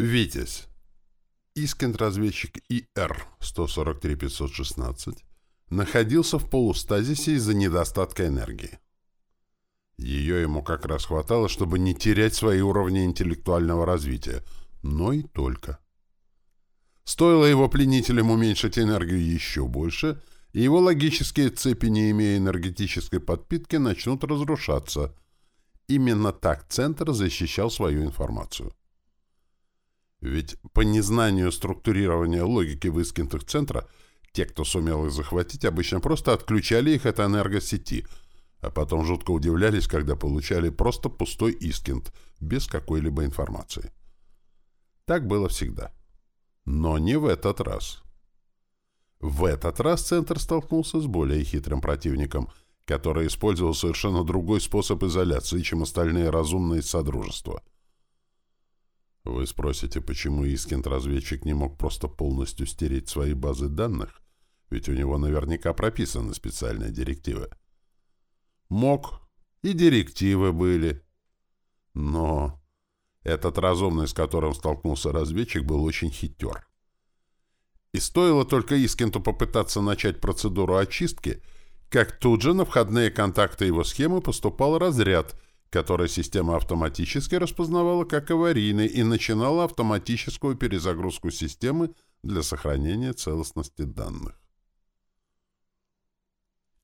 Витязь. Искент-разведчик ИР-143-516 находился в полустазисе из-за недостатка энергии. Ее ему как раз хватало, чтобы не терять свои уровни интеллектуального развития, но и только. Стоило его пленителям уменьшить энергию еще больше, и его логические цепи, не имея энергетической подпитки, начнут разрушаться. Именно так Центр защищал свою информацию. Ведь по незнанию структурирования логики в искинтах Центра те, кто сумел их захватить, обычно просто отключали их от энергосети, а потом жутко удивлялись, когда получали просто пустой искинт, без какой-либо информации. Так было всегда. Но не в этот раз. В этот раз Центр столкнулся с более хитрым противником, который использовал совершенно другой способ изоляции, чем остальные разумные содружества. Вы спросите, почему Искент-разведчик не мог просто полностью стереть свои базы данных? Ведь у него наверняка прописаны специальные директивы. Мог. И директивы были. Но этот разумный, с которым столкнулся разведчик, был очень хитер. И стоило только Искенту попытаться начать процедуру очистки, как тут же на входные контакты его схемы поступал разряд, который система автоматически распознавала как аварийный и начинала автоматическую перезагрузку системы для сохранения целостности данных.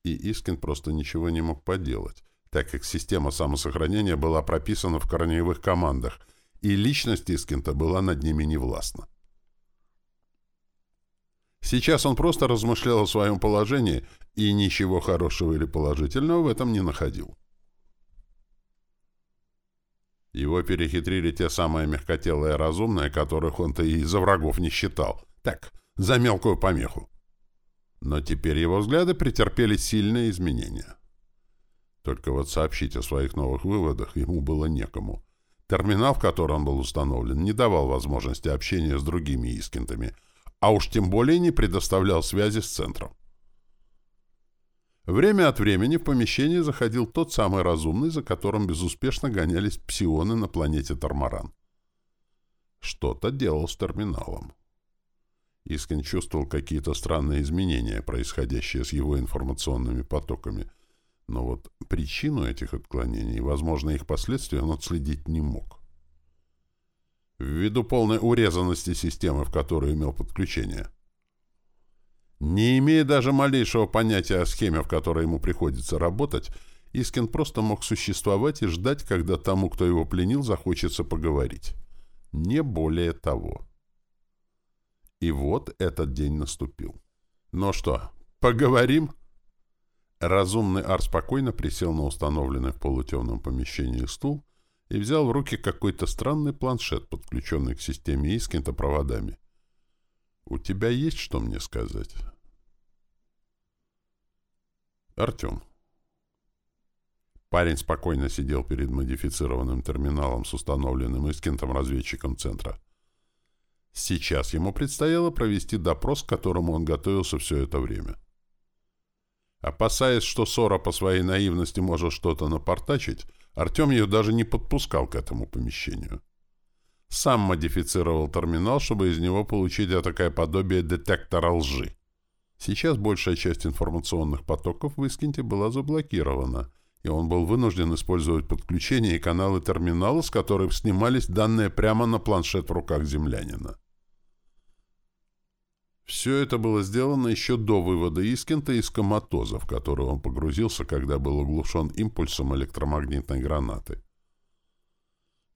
И Искин просто ничего не мог поделать так как система самосохранения была прописана в корневых командах, и личность Искента была над ними невластна. Сейчас он просто размышлял о своем положении и ничего хорошего или положительного в этом не находил. Его перехитрили те самые мягкотелые разумные, которых он-то и за врагов не считал. Так, за мелкую помеху. Но теперь его взгляды претерпели сильные изменения. Только вот сообщить о своих новых выводах ему было некому. Терминал, в котором был установлен, не давал возможности общения с другими искентами, а уж тем более не предоставлял связи с центром. Время от времени в помещение заходил тот самый разумный, за которым безуспешно гонялись псионы на планете Тормаран. Что-то делал с терминалом. Искин чувствовал какие-то странные изменения, происходящие с его информационными потоками, но вот причину этих отклонений возможно, их последствия он отследить не мог. Ввиду полной урезанности системы, в которой имел подключение. Не имея даже малейшего понятия о схеме, в которой ему приходится работать, Искин просто мог существовать и ждать, когда тому, кто его пленил, захочется поговорить. Не более того. И вот этот день наступил. Ну что, поговорим? — Разумный Ар спокойно присел на установленный в полутемном помещении стул и взял в руки какой-то странный планшет, подключенный к системе Искента проводами. «У тебя есть что мне сказать?» «Артем». Парень спокойно сидел перед модифицированным терминалом с установленным Искентом разведчиком центра. Сейчас ему предстояло провести допрос, к которому он готовился все это время. Опасаясь, что Сора по своей наивности может что-то напортачить, Артем ее даже не подпускал к этому помещению. Сам модифицировал терминал, чтобы из него получить такое подобие детектора лжи. Сейчас большая часть информационных потоков в Искинте была заблокирована, и он был вынужден использовать подключение и каналы терминала, с которых снимались данные прямо на планшет в руках землянина. Все это было сделано еще до вывода Искента из коматоза, в который он погрузился, когда был оглушен импульсом электромагнитной гранаты.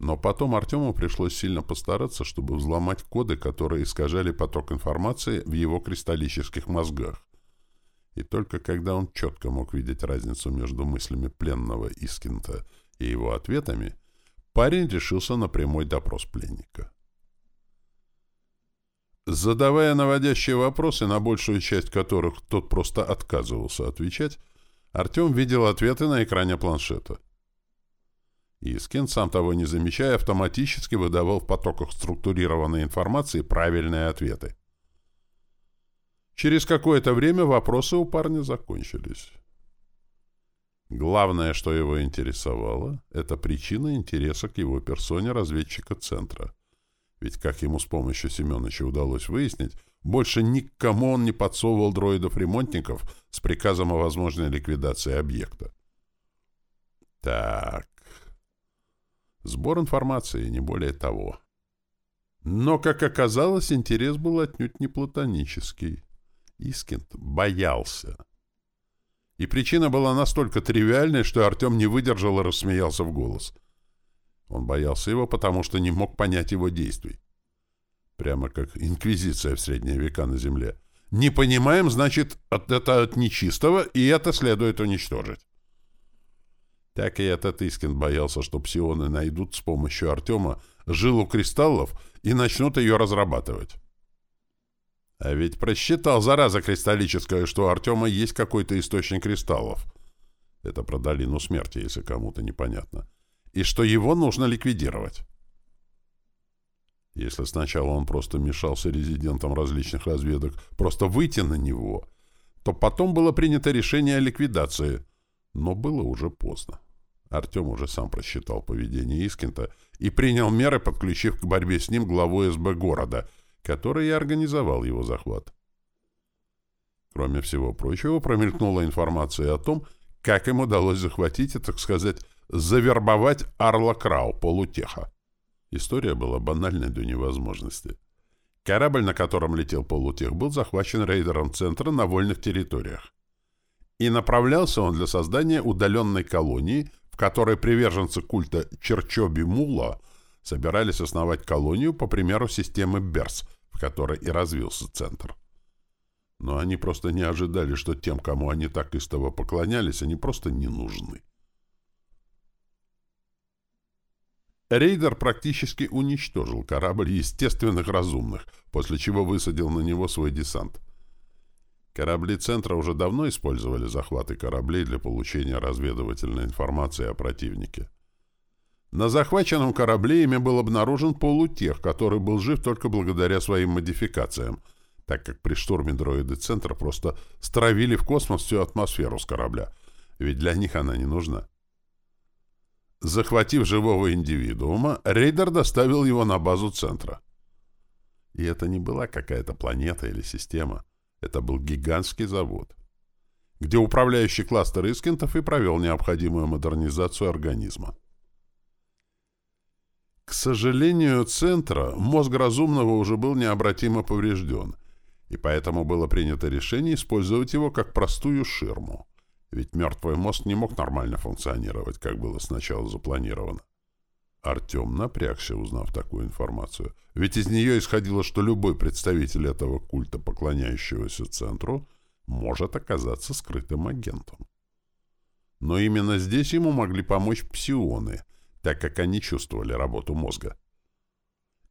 Но потом Артему пришлось сильно постараться, чтобы взломать коды, которые искажали поток информации в его кристаллических мозгах. И только когда он четко мог видеть разницу между мыслями пленного Искента и его ответами, парень решился на прямой допрос пленника. Задавая наводящие вопросы, на большую часть которых тот просто отказывался отвечать, Артем видел ответы на экране планшета. Искин, сам того не замечая, автоматически выдавал в потоках структурированной информации правильные ответы. Через какое-то время вопросы у парня закончились. Главное, что его интересовало, это причина интереса к его персоне разведчика центра — Ведь, как ему с помощью Семеновича удалось выяснить, больше никому он не подсовывал дроидов-ремонтников с приказом о возможной ликвидации объекта. Так. Сбор информации, не более того. Но, как оказалось, интерес был отнюдь не платонический. Искент боялся. И причина была настолько тривиальной, что Артем не выдержал и рассмеялся в голос. Он боялся его, потому что не мог понять его действий. Прямо как инквизиция в средние века на земле. Не понимаем, значит, это от нечистого, и это следует уничтожить. Так и этот Искин боялся, что псионы найдут с помощью Артема жилу кристаллов и начнут ее разрабатывать. А ведь просчитал, зараза кристаллическая, что у Артема есть какой-то источник кристаллов. Это про долину смерти, если кому-то непонятно. И что его нужно ликвидировать. Если сначала он просто мешался резидентам различных разведок, просто выйти на него, то потом было принято решение о ликвидации, но было уже поздно. Артем уже сам просчитал поведение Искента и принял меры, подключив к борьбе с ним главу СБ города, который и организовал его захват. Кроме всего прочего, промелькнула информация о том, как им удалось захватить и, так сказать, завербовать Арла Крау, полутеха. История была банальной до невозможности. Корабль, на котором летел полутех, был захвачен рейдером центра на вольных территориях. И направлялся он для создания удаленной колонии, в которой приверженцы культа Черчоби-Мула собирались основать колонию по примеру системы Берс, в которой и развился центр. Но они просто не ожидали, что тем, кому они так истово поклонялись, они просто не нужны. Рейдер практически уничтожил корабль естественных разумных, после чего высадил на него свой десант. Корабли Центра уже давно использовали захваты кораблей для получения разведывательной информации о противнике. На захваченном корабле ими был обнаружен полутех, который был жив только благодаря своим модификациям, так как при штурме дроиды Центра просто стравили в космос всю атмосферу с корабля, ведь для них она не нужна. Захватив живого индивидуума, рейдер доставил его на базу центра. И это не была какая-то планета или система. Это был гигантский завод, где управляющий кластер Искентов и провел необходимую модернизацию организма. К сожалению, центра мозг разумного уже был необратимо поврежден, и поэтому было принято решение использовать его как простую ширму. Ведь мертвый мозг не мог нормально функционировать, как было сначала запланировано. Артем напрягся, узнав такую информацию. Ведь из нее исходило, что любой представитель этого культа, поклоняющегося центру, может оказаться скрытым агентом. Но именно здесь ему могли помочь псионы, так как они чувствовали работу мозга.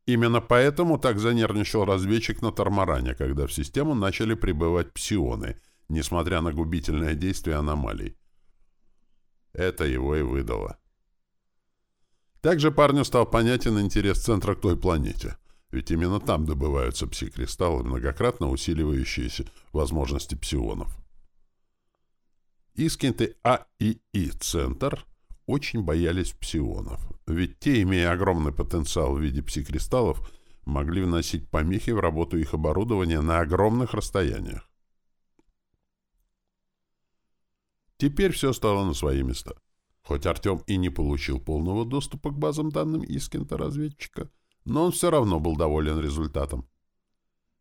Именно поэтому так занервничал разведчик на Тормаране, когда в систему начали прибывать псионы — несмотря на губительное действие аномалий. Это его и выдало. Также парню стал понятен интерес центра к той планете, ведь именно там добываются пси-кристаллы, многократно усиливающиеся возможности псионов. Искинты А и И-центр очень боялись псионов, ведь те, имея огромный потенциал в виде пси-кристаллов, могли вносить помехи в работу их оборудования на огромных расстояниях. Теперь все стало на свои места. Хоть Артем и не получил полного доступа к базам данным Искента-разведчика, но он все равно был доволен результатом.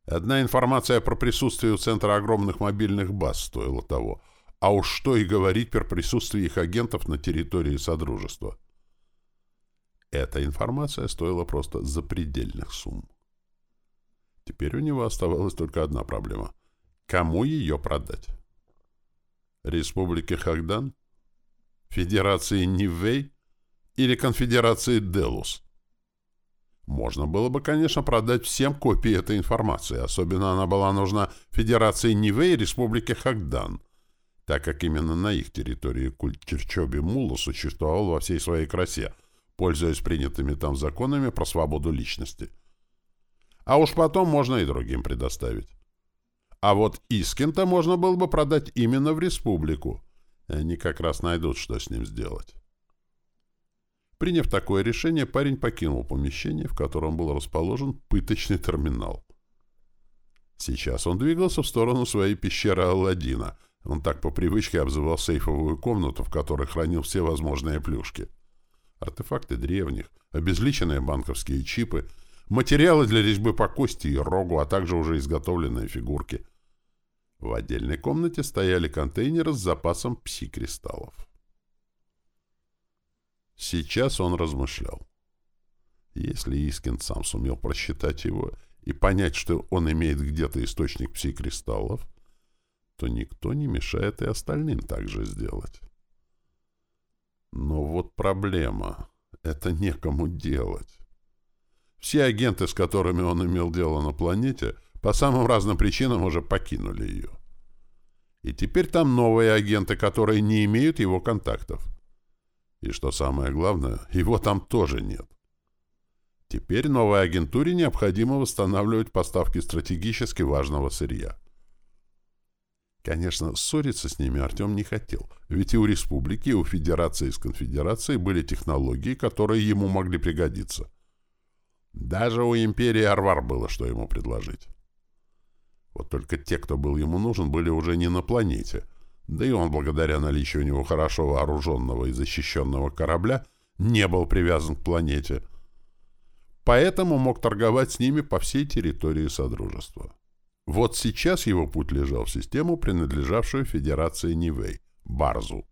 Одна информация про присутствие у центра огромных мобильных баз стоила того, а уж что и говорить про присутствие их агентов на территории Содружества. Эта информация стоила просто запредельных сумм. Теперь у него оставалась только одна проблема. Кому ее продать? Республики Хагдан, Федерации Нивей или Конфедерации Делус. Можно было бы, конечно, продать всем копии этой информации, особенно она была нужна Федерации Нивей и Республике Хагдан, так как именно на их территории культ Черчоби Мула существовал во всей своей красе, пользуясь принятыми там законами про свободу личности. А уж потом можно и другим предоставить. А вот Искента можно было бы продать именно в республику. Они как раз найдут, что с ним сделать. Приняв такое решение, парень покинул помещение, в котором был расположен пыточный терминал. Сейчас он двигался в сторону своей пещеры Алладина. Он так по привычке обзывал сейфовую комнату, в которой хранил все возможные плюшки. Артефакты древних, обезличенные банковские чипы, материалы для резьбы по кости и рогу, а также уже изготовленные фигурки. В отдельной комнате стояли контейнеры с запасом пси-кристаллов. Сейчас он размышлял. Если Искин сам сумел просчитать его и понять, что он имеет где-то источник пси-кристаллов, то никто не мешает и остальным так же сделать. Но вот проблема. Это некому делать. Все агенты, с которыми он имел дело на планете, по самым разным причинам уже покинули ее. И теперь там новые агенты, которые не имеют его контактов. И что самое главное, его там тоже нет. Теперь новой агентуре необходимо восстанавливать поставки стратегически важного сырья. Конечно, ссориться с ними Артем не хотел, ведь и у республики, и у федерации с конфедерацией были технологии, которые ему могли пригодиться. Даже у империи Арвар было, что ему предложить. Вот только те, кто был ему нужен, были уже не на планете — да и он, благодаря наличию у него хорошо вооруженного и защищенного корабля, не был привязан к планете. Поэтому мог торговать с ними по всей территории Содружества. Вот сейчас его путь лежал в систему, принадлежавшую Федерации Нивей, Барзу.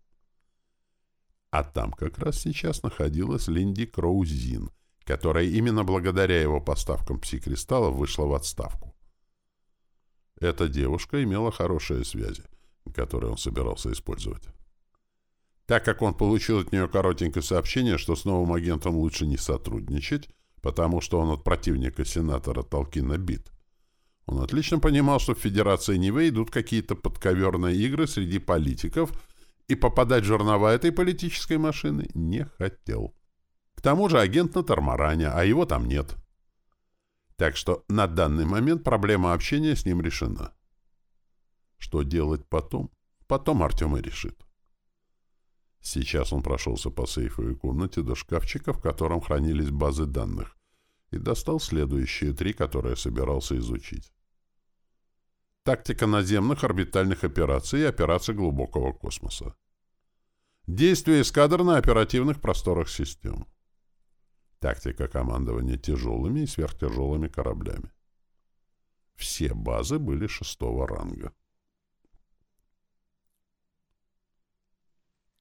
А там как раз сейчас находилась Линди Кроузин, которая именно благодаря его поставкам пси-кристаллов вышла в отставку. Эта девушка имела хорошие связи — который он собирался использовать. Так как он получил от нее коротенькое сообщение, что с новым агентом лучше не сотрудничать, потому что он от противника сенатора Толкина бит, он отлично понимал, что в Федерации Нивы идут какие-то подковерные игры среди политиков, и попадать в жернова этой политической машины не хотел. К тому же агент на Тормаране, а его там нет. Так что на данный момент проблема общения с ним решена. Что делать потом? Потом Артем и решит. Сейчас он прошелся по сейфовой комнате до шкафчика, в котором хранились базы данных, и достал следующие три, которые собирался изучить. Тактика наземных орбитальных операций и операций глубокого космоса. Действия эскадр на оперативных просторах систем. Тактика командования тяжелыми и сверхтяжелыми кораблями. Все базы были шестого ранга.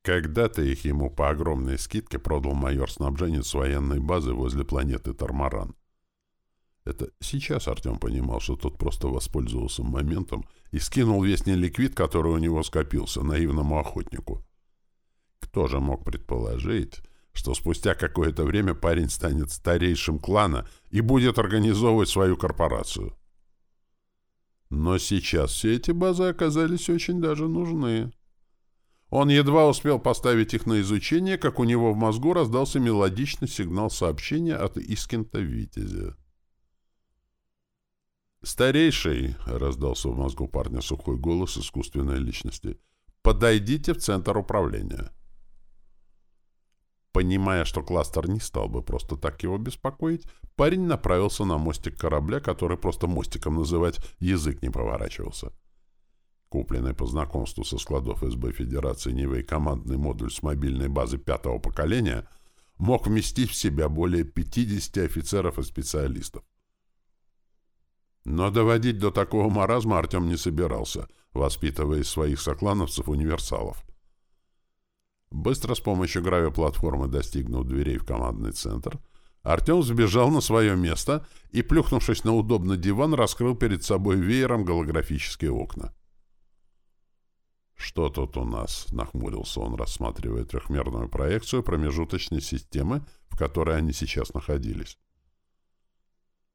Когда-то их ему по огромной скидке продал майор-снабженец военной базы возле планеты Тормаран. Это сейчас Артем понимал, что тот просто воспользовался моментом и скинул весь неликвид, который у него скопился, наивному охотнику. Кто же мог предположить, что спустя какое-то время парень станет старейшим клана и будет организовывать свою корпорацию? Но сейчас все эти базы оказались очень даже нужны. Он едва успел поставить их на изучение, как у него в мозгу раздался мелодичный сигнал сообщения от Искента Витязя. «Старейший», — раздался в мозгу парня сухой голос искусственной личности, — «подойдите в центр управления». Понимая, что кластер не стал бы просто так его беспокоить, парень направился на мостик корабля, который просто мостиком называть язык не поворачивался. Купленный по знакомству со складов СБ Федерации Нивы командный модуль с мобильной базы пятого поколения мог вместить в себя более 50 офицеров и специалистов. Но доводить до такого маразма Артем не собирался, воспитывая из своих соклановцев-универсалов. Быстро с помощью гравиплатформы достигнув дверей в командный центр, Артем сбежал на свое место и, плюхнувшись на удобный диван, раскрыл перед собой веером голографические окна. «Что тут у нас?» — нахмурился он, рассматривая трехмерную проекцию промежуточной системы, в которой они сейчас находились.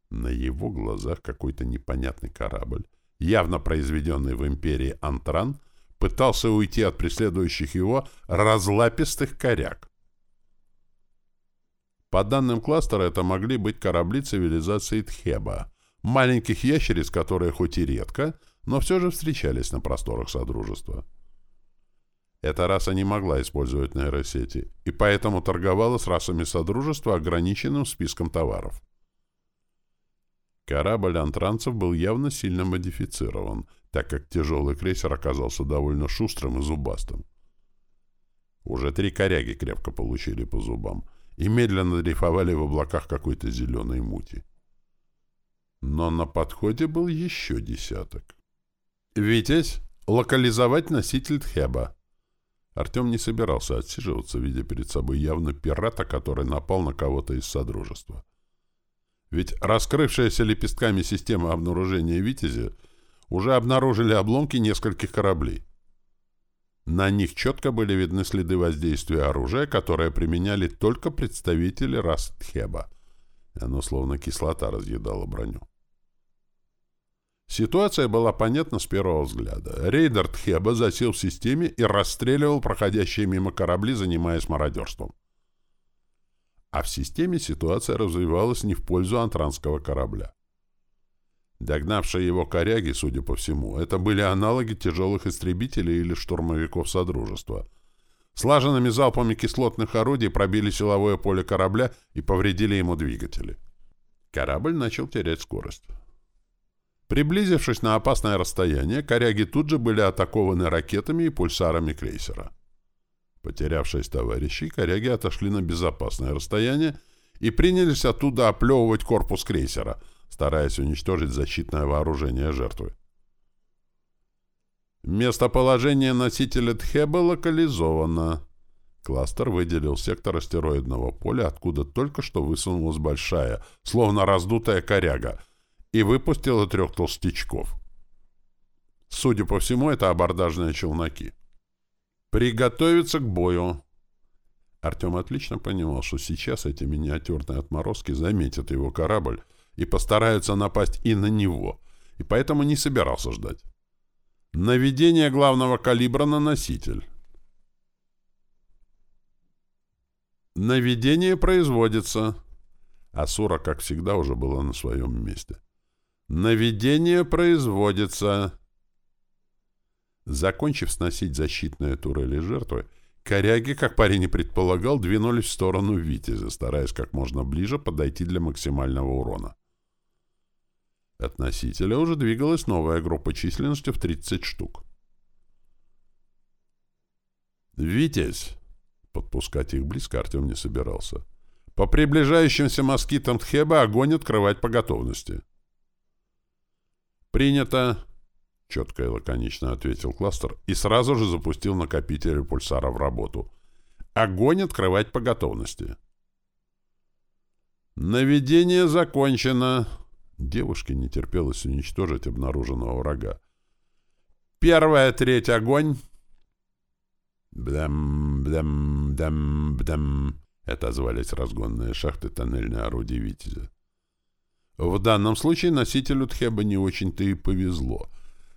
На его глазах какой-то непонятный корабль, явно произведенный в империи Антран, пытался уйти от преследующих его разлапистых коряк. По данным кластера, это могли быть корабли цивилизации Тхеба, маленьких ящериц, которые хоть и редко, но все же встречались на просторах Содружества. Эта раса не могла использовать нейросети, и поэтому торговала с расами Содружества ограниченным списком товаров. Корабль антранцев был явно сильно модифицирован, так как тяжелый крейсер оказался довольно шустрым и зубастым. Уже три коряги крепко получили по зубам и медленно дрейфовали в облаках какой-то зеленой мути. Но на подходе был еще десяток. «Витязь, локализовать носитель Тхеба!» Артем не собирался отсиживаться, видя перед собой явно пирата, который напал на кого-то из Содружества. Ведь раскрывшаяся лепестками система обнаружения «Витязя» уже обнаружили обломки нескольких кораблей. На них четко были видны следы воздействия оружия, которое применяли только представители рас Тхеба. Оно словно кислота разъедало броню. Ситуация была понятна с первого взгляда. Рейдер Тхеба засел в системе и расстреливал проходящие мимо корабли, занимаясь мародерством. А в системе ситуация развивалась не в пользу антранского корабля. Догнавшие его коряги, судя по всему, это были аналоги тяжелых истребителей или штурмовиков Содружества. Слаженными залпами кислотных орудий пробили силовое поле корабля и повредили ему двигатели. Корабль начал терять скорость. Приблизившись на опасное расстояние, коряги тут же были атакованы ракетами и пульсарами крейсера. Потерявшись товарищей, коряги отошли на безопасное расстояние и принялись оттуда оплевывать корпус крейсера, стараясь уничтожить защитное вооружение жертвы. Местоположение носителя Тхеба локализовано. Кластер выделил сектор астероидного поля, откуда только что высунулась большая, словно раздутая коряга — и выпустила трех толстячков. Судя по всему, это абордажные челноки. «Приготовиться к бою!» Артем отлично понимал, что сейчас эти миниатюрные отморозки заметят его корабль и постараются напасть и на него, и поэтому не собирался ждать. Наведение главного калибра на носитель. Наведение производится. Асура, как всегда, уже была на своем месте. Наведение производится. Закончив сносить защитные турели жертвы, коряги, как парень и предполагал, двинулись в сторону Витязя, стараясь как можно ближе подойти для максимального урона. От носителя уже двигалась новая группа численностью в 30 штук. «Витязь!» Подпускать их близко Артем не собирался. «По приближающимся москитам Тхеба огонь открывать по готовности». «Принято!» — четко и лаконично ответил кластер и сразу же запустил накопитель пульсара в работу. «Огонь открывать по готовности!» «Наведение закончено!» Девушке не терпелось уничтожить обнаруженного врага. «Первая треть огонь!» «Бдам, бдам, бдам, бдам!» Это звались разгонные шахты тоннельные орудия «Витязя». В данном случае носителю Тхеба не очень-то и повезло.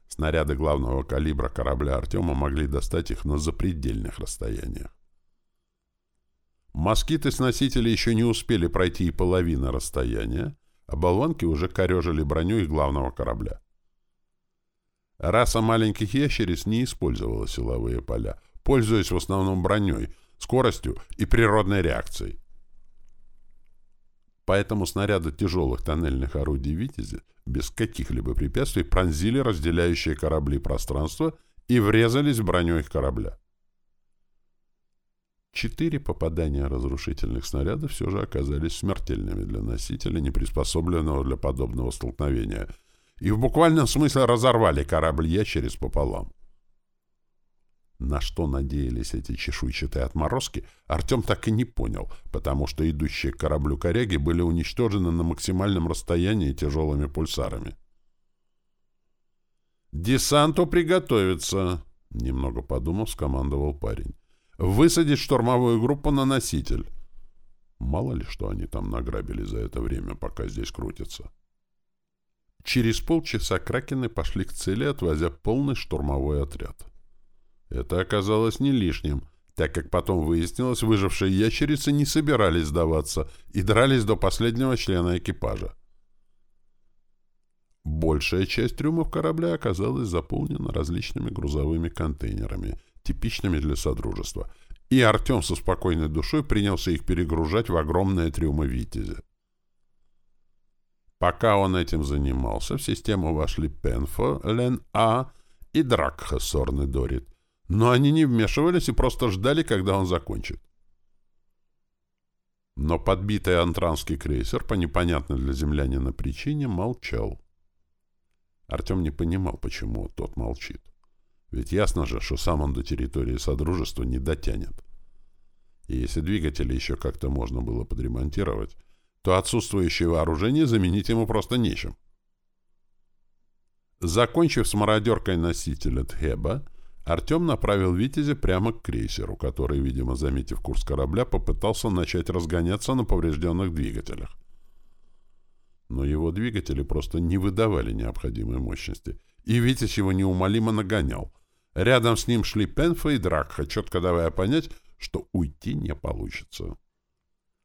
Снаряды главного калибра корабля Артема могли достать их на запредельных расстояниях. Москиты с носителя еще не успели пройти и половины расстояния, а болванки уже корежили броню их главного корабля. Раса маленьких ящериц не использовала силовые поля, пользуясь в основном броней, скоростью и природной реакцией. Поэтому снаряды тяжелых тоннельных орудий «Витязи» без каких-либо препятствий пронзили разделяющие корабли пространство и врезались в броню их корабля. Четыре попадания разрушительных снарядов все же оказались смертельными для носителя, не приспособленного для подобного столкновения, и в буквальном смысле разорвали корабль ящериц пополам. На что надеялись эти чешуйчатые отморозки, Артем так и не понял, потому что идущие к кораблю коряги были уничтожены на максимальном расстоянии тяжелыми пульсарами. «Десанту приготовиться!» — немного подумав, скомандовал парень. «Высадить штурмовую группу на носитель!» Мало ли, что они там награбили за это время, пока здесь крутятся. Через полчаса кракены пошли к цели, отвозя полный штурмовой отряд. Это оказалось не лишним, так как потом выяснилось, выжившие ящерицы не собирались сдаваться и дрались до последнего члена экипажа. Большая часть трюмов корабля оказалась заполнена различными грузовыми контейнерами, типичными для Содружества, и Артем со спокойной душой принялся их перегружать в огромные трюмы «Витязя». Пока он этим занимался, в систему вошли Пенфо, Лен-А и Дракха Сорны Дорит, но они не вмешивались и просто ждали, когда он закончит. Но подбитый антранский крейсер по непонятной для землянина причине молчал. Артем не понимал, почему тот молчит. Ведь ясно же, что сам он до территории Содружества не дотянет. И если двигатели еще как-то можно было подремонтировать, то отсутствующее вооружение заменить ему просто нечем. Закончив с мародеркой носителя Тхеба, Артем направил «Витязя» прямо к крейсеру, который, видимо, заметив курс корабля, попытался начать разгоняться на поврежденных двигателях. Но его двигатели просто не выдавали необходимой мощности, и «Витязь» его неумолимо нагонял. Рядом с ним шли Пенфа и Дракха, четко давая понять, что уйти не получится.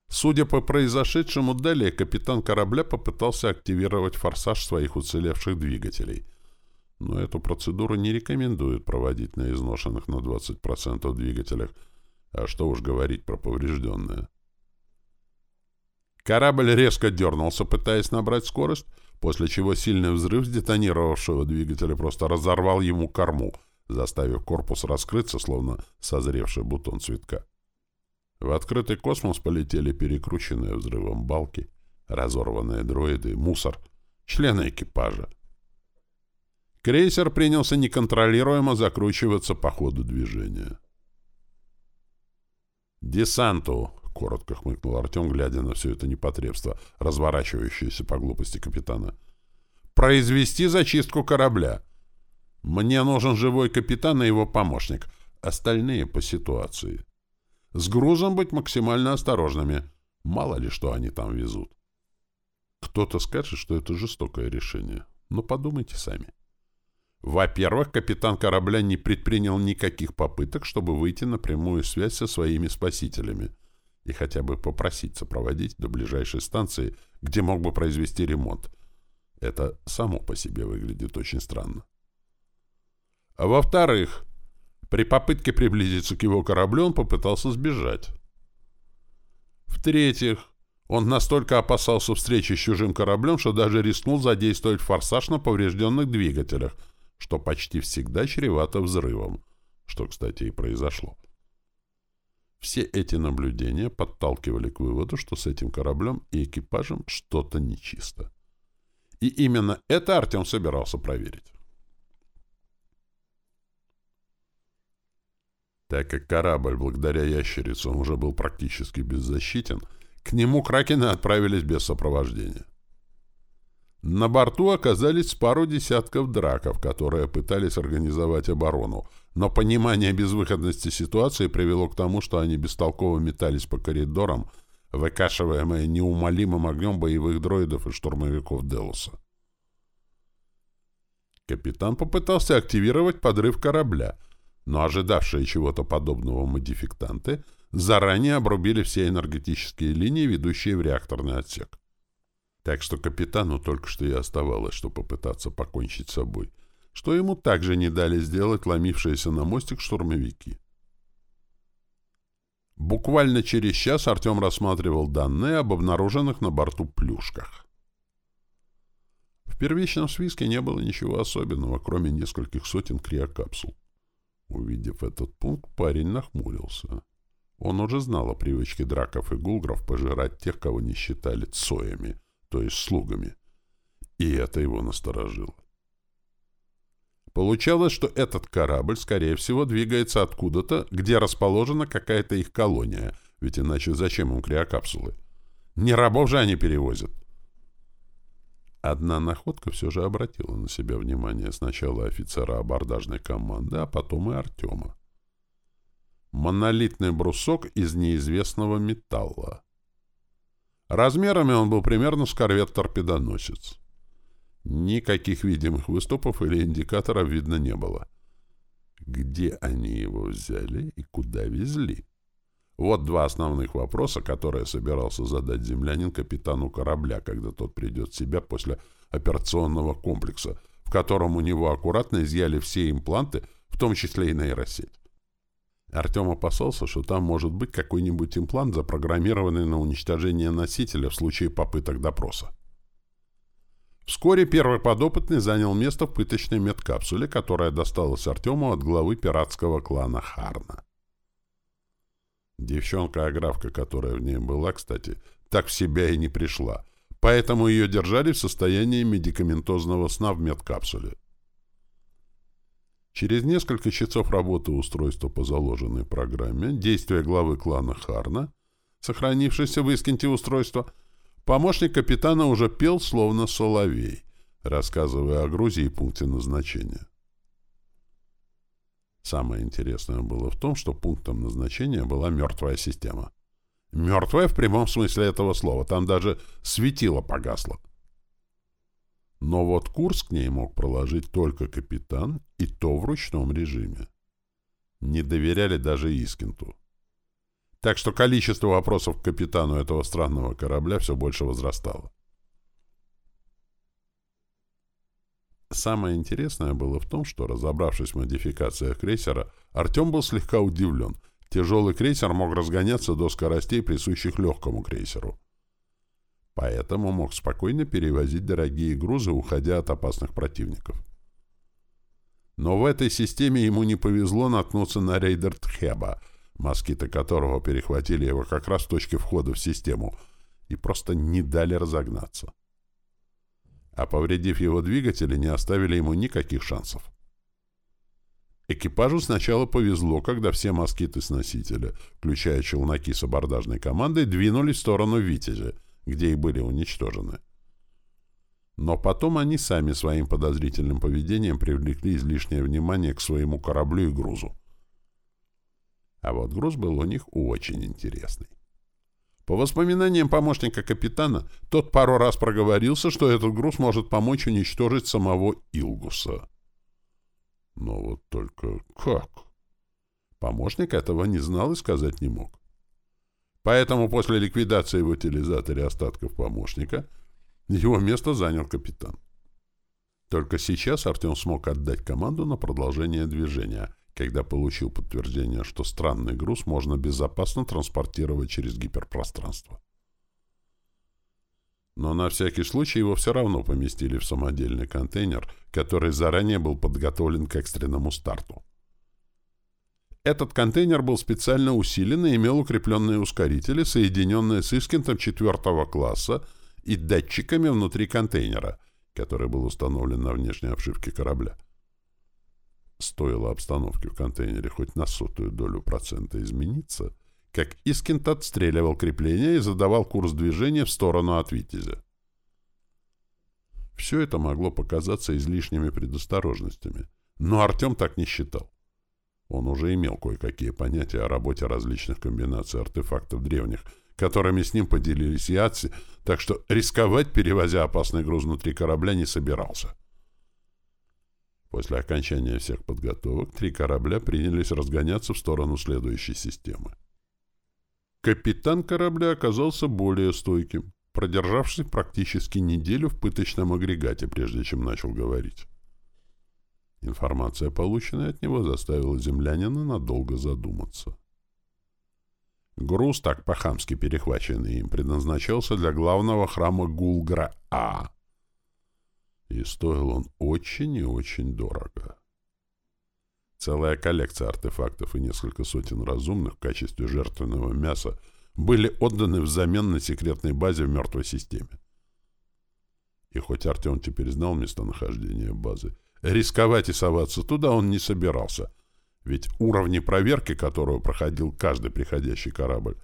Судя по произошедшему далее, капитан корабля попытался активировать форсаж своих уцелевших двигателей — но эту процедуру не рекомендуют проводить на изношенных на 20% двигателях, а что уж говорить про поврежденные. Корабль резко дернулся, пытаясь набрать скорость, после чего сильный взрыв сдетонировавшего двигателя просто разорвал ему корму, заставив корпус раскрыться, словно созревший бутон цветка. В открытый космос полетели перекрученные взрывом балки, разорванные дроиды, мусор, члены экипажа. Крейсер принялся неконтролируемо закручиваться по ходу движения. «Десанту!» — коротко хмыкнул Артем, глядя на все это непотребство, разворачивающееся по глупости капитана. «Произвести зачистку корабля. Мне нужен живой капитан и его помощник. Остальные по ситуации. С грузом быть максимально осторожными. Мало ли, что они там везут. Кто-то скажет, что это жестокое решение. Но подумайте сами. Во-первых, капитан корабля не предпринял никаких попыток, чтобы выйти на прямую связь со своими спасителями и хотя бы попросить сопроводить до ближайшей станции, где мог бы произвести ремонт. Это само по себе выглядит очень странно. А во-вторых, при попытке приблизиться к его кораблю он попытался сбежать. В-третьих, он настолько опасался встречи с чужим кораблем, что даже рискнул задействовать форсаж на поврежденных двигателях — что почти всегда чревато взрывом, что, кстати, и произошло. Все эти наблюдения подталкивали к выводу, что с этим кораблем и экипажем что-то нечисто. И именно это Артем собирался проверить. Так как корабль, благодаря ящерицам, уже был практически беззащитен, к нему кракены отправились без сопровождения. На борту оказались пару десятков драков, которые пытались организовать оборону, но понимание безвыходности ситуации привело к тому, что они бестолково метались по коридорам, выкашиваемые неумолимым огнем боевых дроидов и штурмовиков Делуса. Капитан попытался активировать подрыв корабля, но ожидавшие чего-то подобного модификтанты заранее обрубили все энергетические линии, ведущие в реакторный отсек. Так что капитану только что и оставалось, что попытаться покончить с собой, что ему также не дали сделать ломившиеся на мостик штурмовики. Буквально через час Артем рассматривал данные об обнаруженных на борту плюшках. В первичном свиске не было ничего особенного, кроме нескольких сотен криокапсул. Увидев этот пункт, парень нахмурился. Он уже знал о привычке драков и гулгров пожирать тех, кого не считали цоями — то есть слугами. И это его насторожило. Получалось, что этот корабль, скорее всего, двигается откуда-то, где расположена какая-то их колония, ведь иначе зачем им криокапсулы? Не рабов же они перевозят. Одна находка все же обратила на себя внимание сначала офицера абордажной команды, а потом и Артема. Монолитный брусок из неизвестного металла. Размерами он был примерно с корвет-торпедоносец. Никаких видимых выступов или индикаторов видно не было. Где они его взяли и куда везли? Вот два основных вопроса, которые собирался задать землянин капитану корабля, когда тот придет в себя после операционного комплекса, в котором у него аккуратно изъяли все импланты, в том числе и нейросеть. Артем опасался, что там может быть какой-нибудь имплант, запрограммированный на уничтожение носителя в случае попыток допроса. Вскоре первый подопытный занял место в пыточной медкапсуле, которая досталась Артему от главы пиратского клана Харна. Девчонка-аграфка, которая в ней была, кстати, так в себя и не пришла, поэтому ее держали в состоянии медикаментозного сна в медкапсуле. Через несколько часов работы устройства по заложенной программе, действия главы клана Харна, сохранившейся в Искенте устройства, помощник капитана уже пел словно соловей, рассказывая о Грузии и пункте назначения. Самое интересное было в том, что пунктом назначения была мертвая система. Мертвая в прямом смысле этого слова, там даже светило погасло. Но вот курс к ней мог проложить только капитан, и то в ручном режиме. Не доверяли даже Искинту. Так что количество вопросов к капитану этого странного корабля все больше возрастало. Самое интересное было в том, что, разобравшись в модификациях крейсера, Артем был слегка удивлен. Тяжелый крейсер мог разгоняться до скоростей, присущих легкому крейсеру поэтому мог спокойно перевозить дорогие грузы, уходя от опасных противников. Но в этой системе ему не повезло наткнуться на рейдер Тхеба, москиты которого перехватили его как раз в точке входа в систему и просто не дали разогнаться. А повредив его двигатели, не оставили ему никаких шансов. Экипажу сначала повезло, когда все москиты с носителя, включая челноки с абордажной командой, двинулись в сторону «Витязя», где и были уничтожены. Но потом они сами своим подозрительным поведением привлекли излишнее внимание к своему кораблю и грузу. А вот груз был у них очень интересный. По воспоминаниям помощника капитана, тот пару раз проговорился, что этот груз может помочь уничтожить самого Илгуса. Но вот только как? Помощник этого не знал и сказать не мог. Поэтому после ликвидации в утилизаторе остатков помощника его место занял капитан. Только сейчас Артем смог отдать команду на продолжение движения, когда получил подтверждение, что странный груз можно безопасно транспортировать через гиперпространство. Но на всякий случай его все равно поместили в самодельный контейнер, который заранее был подготовлен к экстренному старту. Этот контейнер был специально усилен и имел укрепленные ускорители, соединенные с Искентом четвертого класса и датчиками внутри контейнера, который был установлен на внешней обшивке корабля. Стоило обстановке в контейнере хоть на сотую долю процента измениться, как Искент отстреливал крепление и задавал курс движения в сторону от Витязя. Все это могло показаться излишними предосторожностями, но Артем так не считал. Он уже имел кое-какие понятия о работе различных комбинаций артефактов древних, которыми с ним поделились Яци, так что рисковать, перевозя опасный груз внутри корабля, не собирался. После окончания всех подготовок три корабля принялись разгоняться в сторону следующей системы. Капитан корабля оказался более стойким, продержавшись практически неделю в пыточном агрегате, прежде чем начал говорить. Информация, полученная от него, заставила землянина надолго задуматься. Груз, так по-хамски перехваченный им, предназначался для главного храма Гулгра-А. И стоил он очень и очень дорого. Целая коллекция артефактов и несколько сотен разумных в качестве жертвенного мяса были отданы взамен на секретной базе в мертвой системе. И хоть Артем теперь знал местонахождение базы, Рисковать и соваться туда он не собирался, ведь уровни проверки, которую проходил каждый приходящий корабль,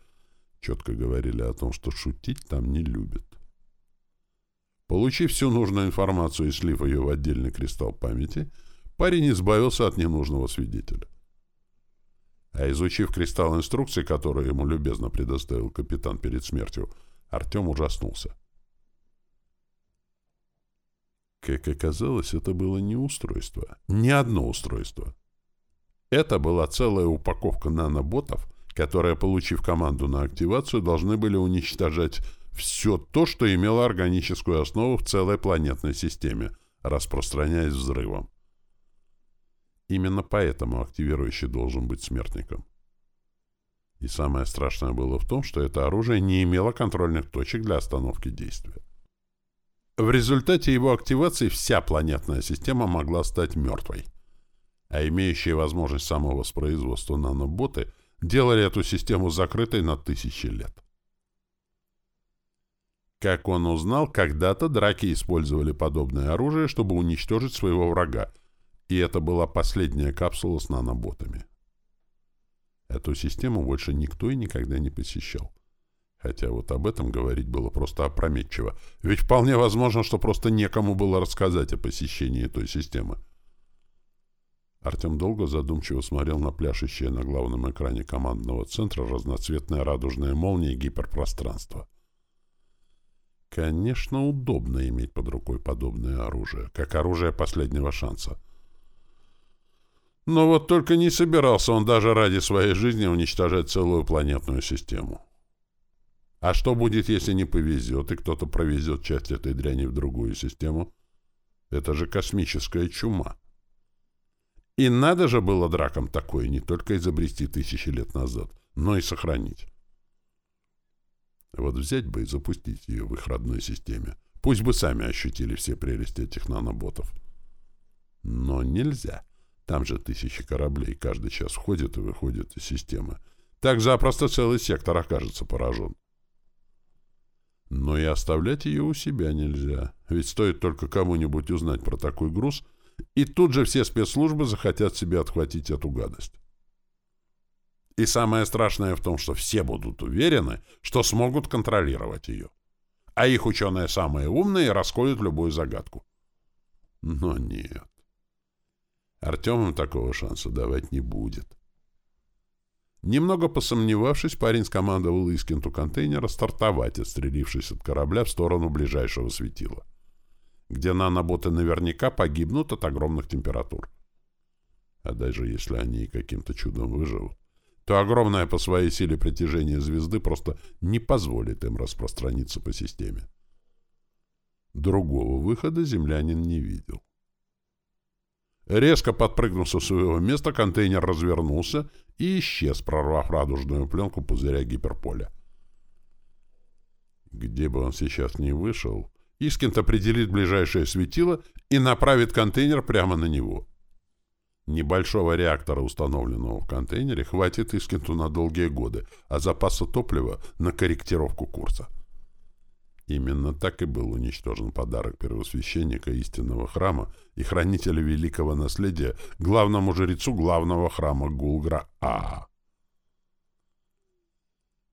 четко говорили о том, что шутить там не любят. Получив всю нужную информацию и слив ее в отдельный кристалл памяти, парень избавился от ненужного свидетеля. А изучив кристалл инструкции, который ему любезно предоставил капитан перед смертью, Артем ужаснулся. Как оказалось, это было не устройство. Ни одно устройство. Это была целая упаковка наноботов, которые, получив команду на активацию, должны были уничтожать все то, что имело органическую основу в целой планетной системе, распространяясь взрывом. Именно поэтому активирующий должен быть смертником. И самое страшное было в том, что это оружие не имело контрольных точек для остановки действия. В результате его активации вся планетная система могла стать мертвой. А имеющие возможность самовоспроизводства наноботы делали эту систему закрытой на тысячи лет. Как он узнал, когда-то драки использовали подобное оружие, чтобы уничтожить своего врага, и это была последняя капсула с наноботами. Эту систему больше никто и никогда не посещал. Хотя вот об этом говорить было просто опрометчиво. Ведь вполне возможно, что просто некому было рассказать о посещении той системы. Артем долго задумчиво смотрел на пляшущие на главном экране командного центра разноцветные радужные молнии гиперпространства. Конечно, удобно иметь под рукой подобное оружие, как оружие последнего шанса. Но вот только не собирался он даже ради своей жизни уничтожать целую планетную систему. А что будет, если не повезет, и кто-то провезет часть этой дряни в другую систему? Это же космическая чума. И надо же было дракам такое не только изобрести тысячи лет назад, но и сохранить. Вот взять бы и запустить ее в их родной системе. Пусть бы сами ощутили все прелести этих наноботов. Но нельзя. Там же тысячи кораблей каждый час входят и выходят из системы. Так запросто целый сектор окажется поражен. Но и оставлять ее у себя нельзя. Ведь стоит только кому-нибудь узнать про такой груз, и тут же все спецслужбы захотят себе отхватить эту гадость. И самое страшное в том, что все будут уверены, что смогут контролировать ее. А их ученые самые умные расколют любую загадку. Но нет. Артем им такого шанса давать не будет. Немного посомневавшись, парень скомандовал Искинту контейнера стартовать, отстрелившись от корабля в сторону ближайшего светила, где наноботы наверняка погибнут от огромных температур. А даже если они каким-то чудом выживут, то огромное по своей силе притяжение звезды просто не позволит им распространиться по системе. Другого выхода землянин не видел. Резко подпрыгнув со своего места, контейнер развернулся и исчез, прорвав радужную пленку пузыря гиперполя. Где бы он сейчас ни вышел, Искент определит ближайшее светило и направит контейнер прямо на него. Небольшого реактора, установленного в контейнере, хватит Искенту на долгие годы, а запаса топлива — на корректировку курса. Именно так и был уничтожен подарок первосвященника истинного храма и хранителя великого наследия главному жрецу главного храма Гулгра-А.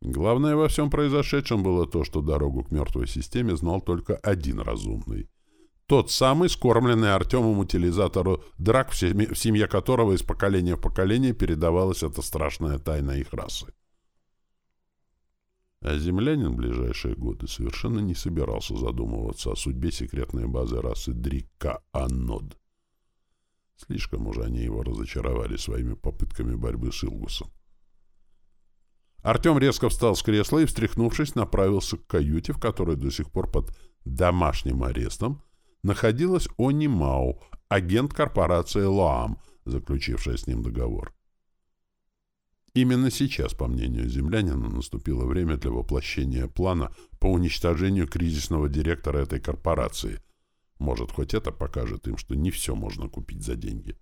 Главное во всем произошедшем было то, что дорогу к мертвой системе знал только один разумный. Тот самый скормленный Артемом утилизатору драк, в семье которого из поколения в поколение передавалась эта страшная тайна их расы. А землянин в ближайшие годы совершенно не собирался задумываться о судьбе секретной базы расы Дрика-Анод. Слишком уже они его разочаровали своими попытками борьбы с Илгусом. Артем резко встал с кресла и, встряхнувшись, направился к каюте, в которой до сих пор под домашним арестом находилась Они Мау, агент корпорации Лоам, заключившая с ним договор. Именно сейчас, по мнению землянина, наступило время для воплощения плана по уничтожению кризисного директора этой корпорации. Может, хоть это покажет им, что не все можно купить за деньги.